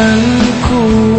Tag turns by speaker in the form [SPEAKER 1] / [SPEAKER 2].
[SPEAKER 1] 难过。